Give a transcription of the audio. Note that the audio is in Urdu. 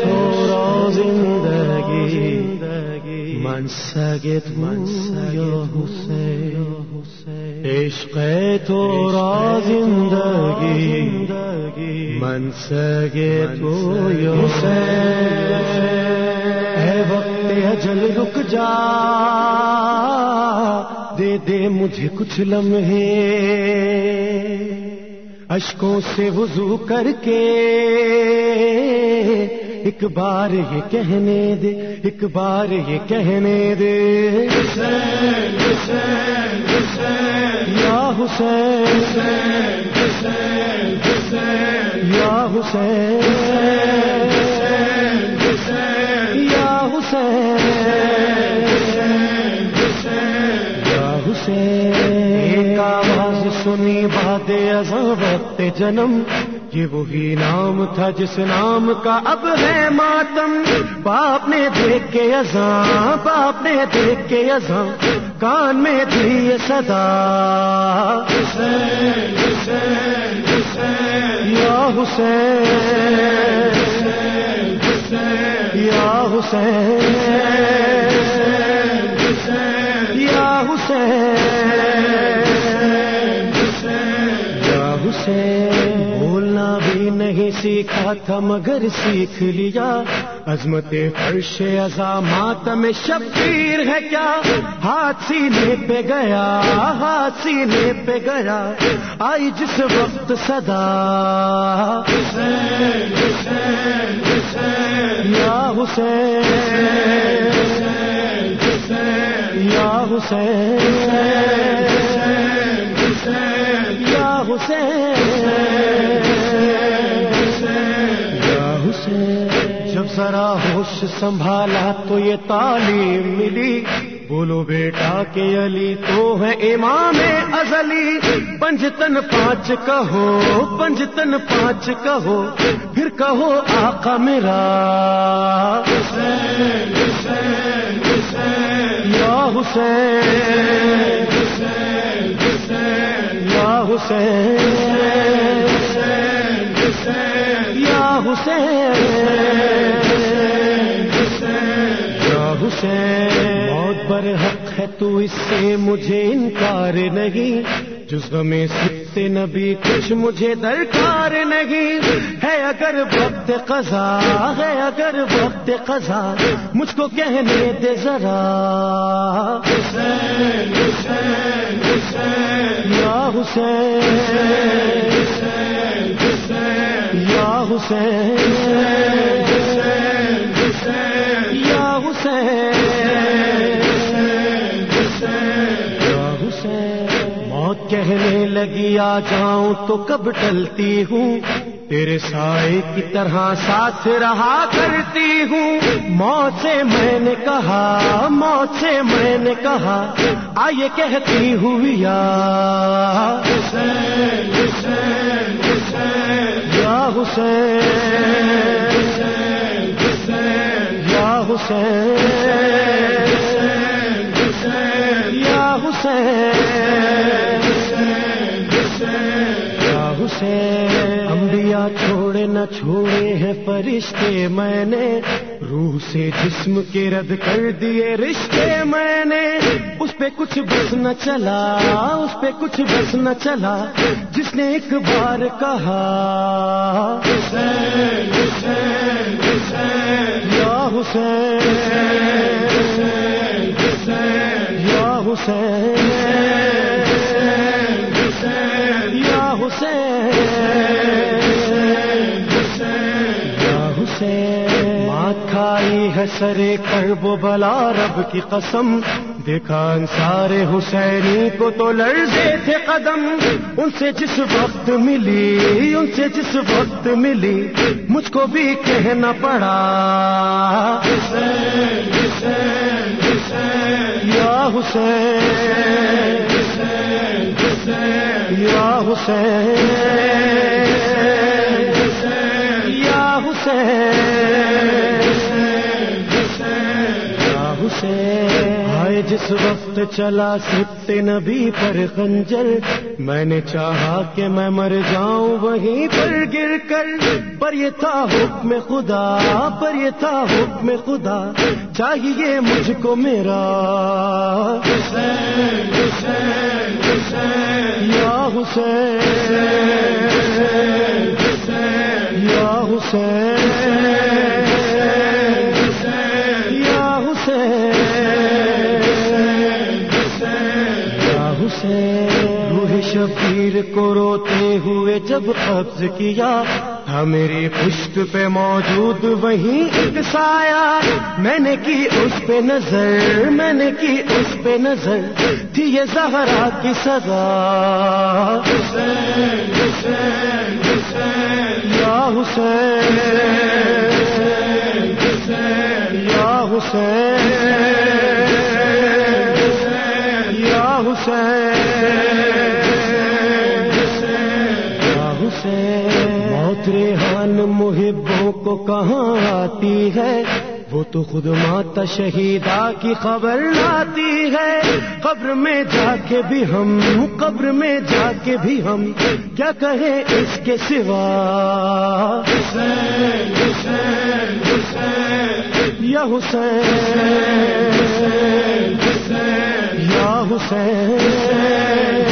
تھوڑا زندگی من سگت من یا حسین عشق تھوڑا زندگی۔ من سگت یا حسین ہے وقت اجل رک جا دے دے مجھے کچھ لمحے۔ اشکوں سے وضو کر کے ایک بار یہ کہنے دے، ایک بار یہ کہنے دے۔ یا حسین یا حسین یا حسین۔ یا باد وقت جنم، یہ وہی نام تھا جس نام کا اب ہے ماتم۔ باپ نے دیکھ کے ازاں باپ نے دیکھ کے ازاں کان میں دی یہ صدا۔ یا حسین یا حسین یا حسین۔ یا حسین بولنا بھی نہیں سیکھا تھا، مگر سیکھ لیا۔ عظمت فرش ازا ماتم شبیر ہے کیا؟ ہاتھ سینے پہ گیا، ہاتھ سینے پہ گیا۔ آئی جس وقت صدا۔ حسین حسین یا حسین یا حسین۔ جب ذرا ہوش سنبھالا تو یہ تعلیم ملی۔ بولو بیٹا کہ علی تو ہے امام ازلی۔ پنجتن پانچ کہو پنجتن پانچ کہو، پھر کہو آقا میرا۔ یا حسین یا حسین۔ یا حسین یا حسین بہت برحق ہے تو اس سے مجھے انکار نہیں جس میں سکتے نبی کچھ مجھے درکار نہیں ہے اگر وقت قضا ہے اگر وقت قضا مجھ کو کہنے دے ذرا حسین یا حسین یا حسین یا حسین موت کہنے لگی آ جاؤں تو کب ٹلتی ہوں تیرے سائے کی طرح ساتھ رہا کرتی ہوں۔ موت سے میں نے کہا، موت سے میں نے کہا، آئیے کہتی ہوئی یا یا حسین یا حسین یا انبیاء چھوڑے نہ چھوڑے ہیں فرشتے، میں نے روح سے جسم کے رد کر دیے رشتے، میں نے اس پہ کچھ بس نہ چلا، اس پہ کچھ بس نہ چلا، جس نے ایک بار کہا، یا حسین یا حسین یا حسین یا حسین کھائی ہے سرے کرب و بلا رب کی قسم۔ دیکھا انصار حسینی کو تو لرزے تھے قدم۔ ان سے جس وقت ملی، ان سے جس وقت ملی، مجھ کو بھی کہنا پڑا۔ یا حسین۔ حسین یا حسین یا حسین۔ آئے جس وقت چلا سکتے نبی پر خنجر میں نے چاہا کہ میں مر جاؤں وہیں پر گر کر۔ پر یہ تھا حکم خدا پر یہ تھا حکم خدا چاہیے مجھ کو میرا۔ یا حسین یا حسین شبیر کو روتے ہوئے جب قبض کیا تھا میری پشت پہ موجود وہیں ایک سایہ میں نے کی اس پہ نظر، میں نے کی اس پہ نظر۔ تھی یہ زہرا کی سزا۔ یا حسین یا حسین، یا موت ریحان محبوں کو کہاں آتی ہے؟ وہ تو خود ماتا شہیدا کی خبر لاتی ہے۔ قبر میں جا کے بھی ہم، قبر میں جا کے بھی ہم۔ کیا کہیں اس کے سوا؟ حسین یا حسین یا حسین۔